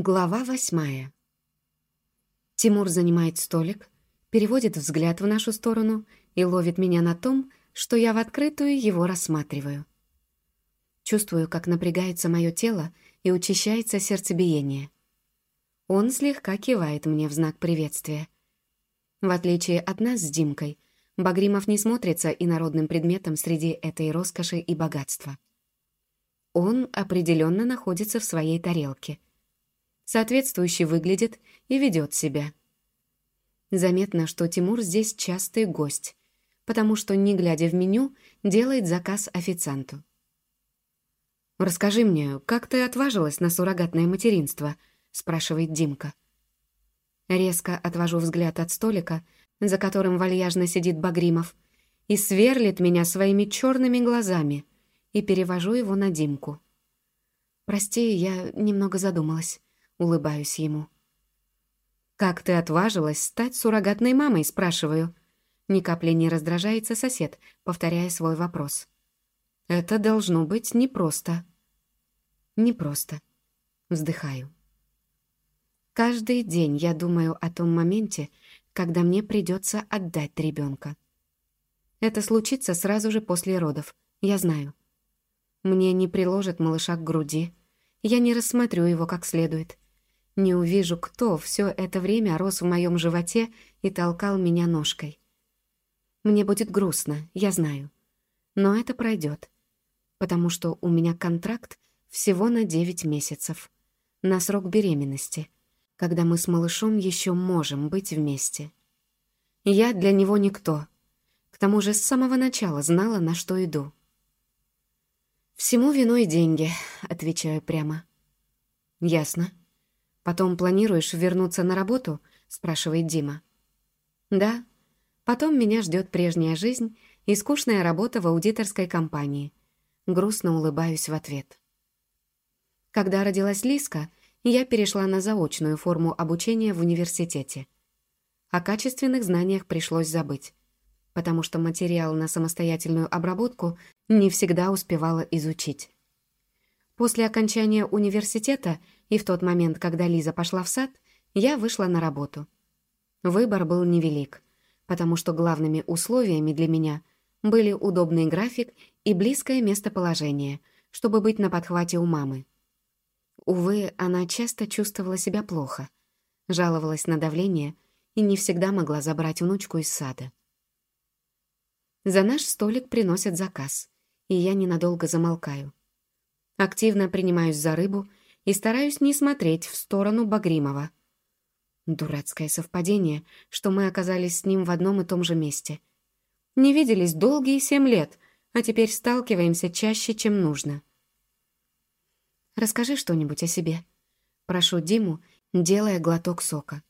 Глава восьмая. Тимур занимает столик, переводит взгляд в нашу сторону и ловит меня на том, что я в открытую его рассматриваю. Чувствую, как напрягается мое тело и учащается сердцебиение. Он слегка кивает мне в знак приветствия. В отличие от нас с Димкой, Багримов не смотрится инородным предметом среди этой роскоши и богатства. Он определенно находится в своей тарелке — соответствующе выглядит и ведет себя. Заметно, что Тимур здесь частый гость, потому что, не глядя в меню, делает заказ официанту. «Расскажи мне, как ты отважилась на суррогатное материнство?» — спрашивает Димка. Резко отвожу взгляд от столика, за которым вальяжно сидит Багримов, и сверлит меня своими черными глазами, и перевожу его на Димку. «Прости, я немного задумалась». Улыбаюсь ему. «Как ты отважилась стать суррогатной мамой?» спрашиваю. Ни капли не раздражается сосед, повторяя свой вопрос. «Это должно быть непросто». «Непросто». Вздыхаю. Каждый день я думаю о том моменте, когда мне придется отдать ребенка. Это случится сразу же после родов, я знаю. Мне не приложат малыша к груди, я не рассмотрю его как следует. Не увижу, кто все это время рос в моем животе и толкал меня ножкой. Мне будет грустно, я знаю. Но это пройдет, потому что у меня контракт всего на 9 месяцев, на срок беременности, когда мы с малышом еще можем быть вместе. Я для него никто. К тому же с самого начала знала, на что иду. «Всему виной деньги», — отвечаю прямо. «Ясно», «Потом планируешь вернуться на работу?» — спрашивает Дима. «Да. Потом меня ждет прежняя жизнь и скучная работа в аудиторской компании». Грустно улыбаюсь в ответ. Когда родилась Лиска, я перешла на заочную форму обучения в университете. О качественных знаниях пришлось забыть, потому что материал на самостоятельную обработку не всегда успевала изучить. После окончания университета и в тот момент, когда Лиза пошла в сад, я вышла на работу. Выбор был невелик, потому что главными условиями для меня были удобный график и близкое местоположение, чтобы быть на подхвате у мамы. Увы, она часто чувствовала себя плохо, жаловалась на давление и не всегда могла забрать внучку из сада. За наш столик приносят заказ, и я ненадолго замолкаю. Активно принимаюсь за рыбу и стараюсь не смотреть в сторону Багримова. Дурацкое совпадение, что мы оказались с ним в одном и том же месте. Не виделись долгие семь лет, а теперь сталкиваемся чаще, чем нужно. «Расскажи что-нибудь о себе», — прошу Диму, делая глоток сока.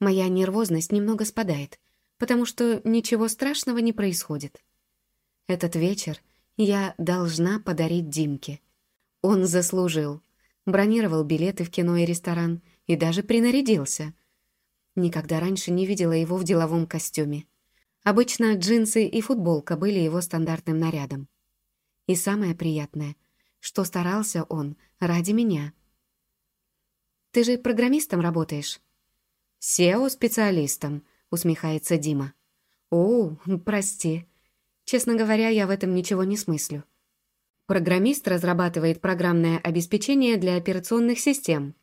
Моя нервозность немного спадает, потому что ничего страшного не происходит. Этот вечер — я должна подарить Димке. Он заслужил. Бронировал билеты в кино и ресторан и даже принарядился. Никогда раньше не видела его в деловом костюме. Обычно джинсы и футболка были его стандартным нарядом. И самое приятное, что старался он ради меня. «Ты же программистом работаешь?» «SEO-специалистом», — усмехается Дима. «О, прости, Честно говоря, я в этом ничего не смыслю. Программист разрабатывает программное обеспечение для операционных систем,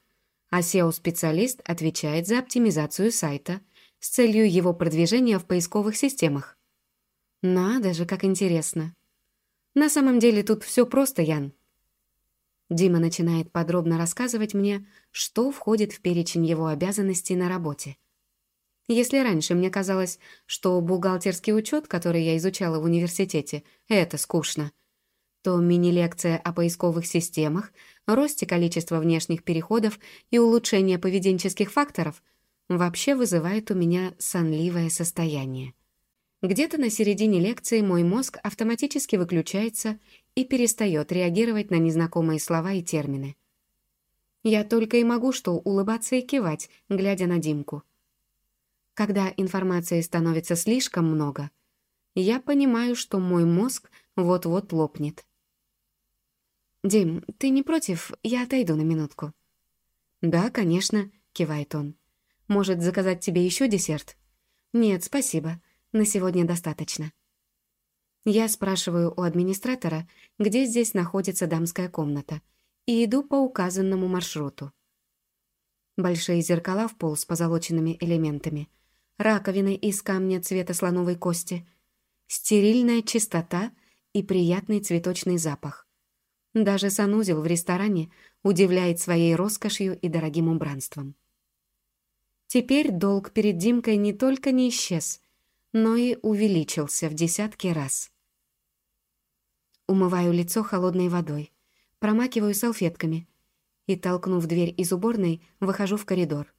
а SEO-специалист отвечает за оптимизацию сайта с целью его продвижения в поисковых системах. Надо же, как интересно. На самом деле тут все просто, Ян. Дима начинает подробно рассказывать мне, что входит в перечень его обязанностей на работе. Если раньше мне казалось, что бухгалтерский учет, который я изучала в университете, это скучно, то мини-лекция о поисковых системах, росте количества внешних переходов и улучшении поведенческих факторов вообще вызывает у меня сонливое состояние. Где-то на середине лекции мой мозг автоматически выключается и перестает реагировать на незнакомые слова и термины. Я только и могу что улыбаться и кивать, глядя на Димку. Когда информации становится слишком много, я понимаю, что мой мозг вот-вот лопнет. «Дим, ты не против? Я отойду на минутку». «Да, конечно», — кивает он. «Может, заказать тебе еще десерт?» «Нет, спасибо. На сегодня достаточно». Я спрашиваю у администратора, где здесь находится дамская комната, и иду по указанному маршруту. Большие зеркала в пол с позолоченными элементами, раковины из камня цвета слоновой кости, стерильная чистота и приятный цветочный запах. Даже санузел в ресторане удивляет своей роскошью и дорогим убранством. Теперь долг перед Димкой не только не исчез, но и увеличился в десятки раз. Умываю лицо холодной водой, промакиваю салфетками и, толкнув дверь из уборной, выхожу в коридор.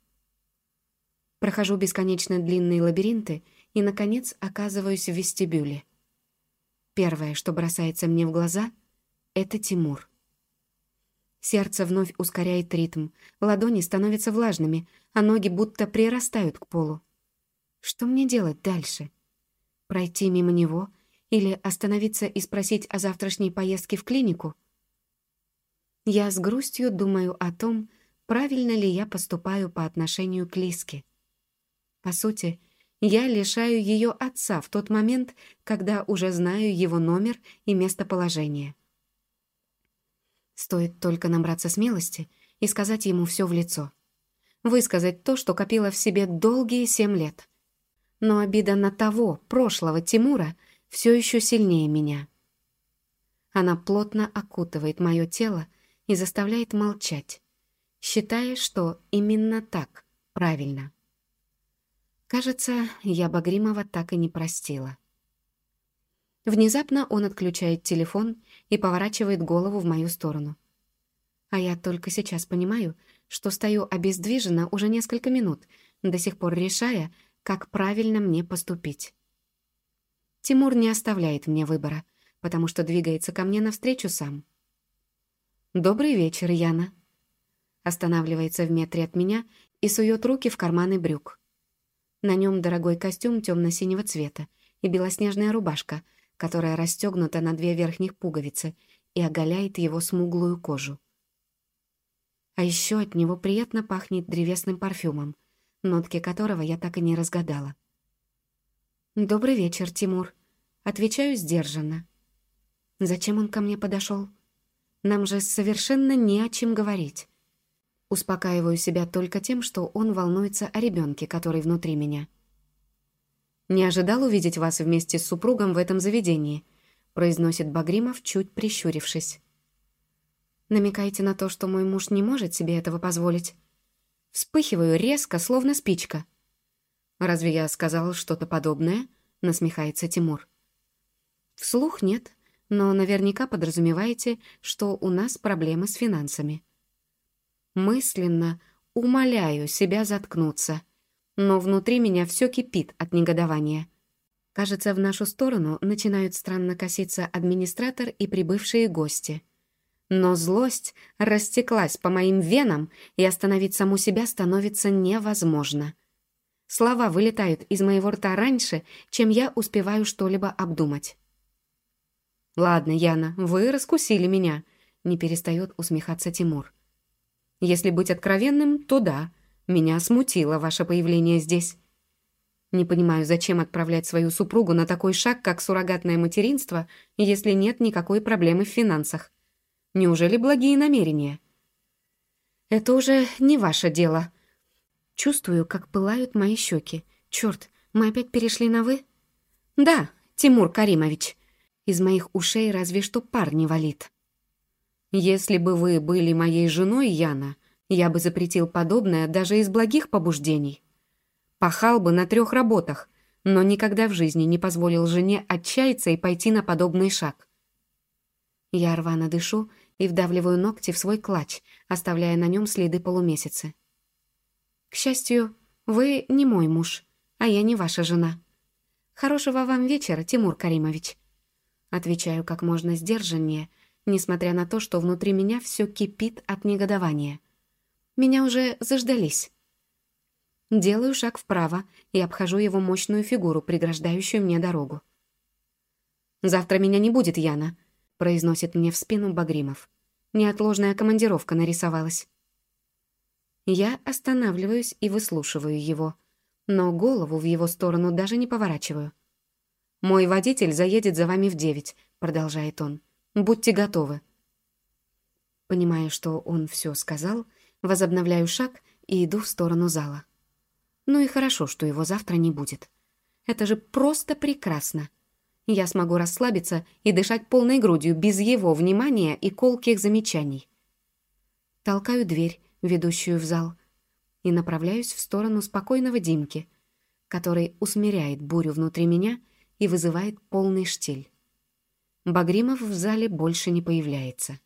Прохожу бесконечно длинные лабиринты и, наконец, оказываюсь в вестибюле. Первое, что бросается мне в глаза — это Тимур. Сердце вновь ускоряет ритм, ладони становятся влажными, а ноги будто прирастают к полу. Что мне делать дальше? Пройти мимо него или остановиться и спросить о завтрашней поездке в клинику? Я с грустью думаю о том, правильно ли я поступаю по отношению к Лиске. По сути, я лишаю ее отца в тот момент, когда уже знаю его номер и местоположение. Стоит только набраться смелости и сказать ему все в лицо. Высказать то, что копила в себе долгие семь лет. Но обида на того, прошлого Тимура, все еще сильнее меня. Она плотно окутывает мое тело и заставляет молчать, считая, что именно так правильно. Кажется, я Багримова так и не простила. Внезапно он отключает телефон и поворачивает голову в мою сторону. А я только сейчас понимаю, что стою обездвижена уже несколько минут, до сих пор решая, как правильно мне поступить. Тимур не оставляет мне выбора, потому что двигается ко мне навстречу сам. «Добрый вечер, Яна». Останавливается в метре от меня и сует руки в карманы брюк. На нем дорогой костюм темно-синего цвета и белоснежная рубашка — которая расстегнута на две верхних пуговицы и оголяет его смуглую кожу. А еще от него приятно пахнет древесным парфюмом, нотки которого я так и не разгадала. «Добрый вечер, Тимур». Отвечаю сдержанно. «Зачем он ко мне подошел? Нам же совершенно не о чем говорить». Успокаиваю себя только тем, что он волнуется о ребенке, который внутри меня. «Не ожидал увидеть вас вместе с супругом в этом заведении», произносит Багримов, чуть прищурившись. «Намекаете на то, что мой муж не может себе этого позволить?» Вспыхиваю резко, словно спичка. «Разве я сказал что-то подобное?» — насмехается Тимур. «Вслух нет, но наверняка подразумеваете, что у нас проблемы с финансами». Мысленно умоляю себя заткнуться — но внутри меня все кипит от негодования. Кажется, в нашу сторону начинают странно коситься администратор и прибывшие гости. Но злость растеклась по моим венам, и остановить саму себя становится невозможно. Слова вылетают из моего рта раньше, чем я успеваю что-либо обдумать. «Ладно, Яна, вы раскусили меня», — не перестает усмехаться Тимур. «Если быть откровенным, то да, меня смутило ваше появление здесь. Не понимаю, зачем отправлять свою супругу на такой шаг, как суррогатное материнство, если нет никакой проблемы в финансах. Неужели благие намерения? Это уже не ваше дело. Чувствую, как пылают мои щеки. Черт, мы опять перешли на «вы»? Да, Тимур Каримович. Из моих ушей разве что пар не валит. Если бы вы были моей женой, Яна, я бы запретил подобное даже из благих побуждений. Пахал бы на трех работах, но никогда в жизни не позволил жене отчаяться и пойти на подобный шаг. Я рвано дышу и вдавливаю ногти в свой клатч, оставляя на нем следы полумесяца. К счастью, вы не мой муж, а я не ваша жена. Хорошего вам вечера, Тимур Каримович. Отвечаю как можно сдержаннее, несмотря на то, что внутри меня все кипит от негодования. Меня уже заждались. Делаю шаг вправо и обхожу его мощную фигуру, преграждающую мне дорогу. «Завтра меня не будет, Яна», — произносит мне в спину Багримов. Неотложная командировка нарисовалась. Я останавливаюсь и выслушиваю его, но голову в его сторону даже не поворачиваю. «Мой водитель заедет за вами в девять», — продолжает он. «Будьте готовы». Понимая, что он все сказал, возобновляю шаг и иду в сторону зала. Ну и хорошо, что его завтра не будет. Это же просто прекрасно. Я смогу расслабиться и дышать полной грудью без его внимания и колких замечаний. Толкаю дверь, ведущую в зал, и направляюсь в сторону спокойного Димки, который усмиряет бурю внутри меня и вызывает полный штиль. Багримов в зале больше не появляется.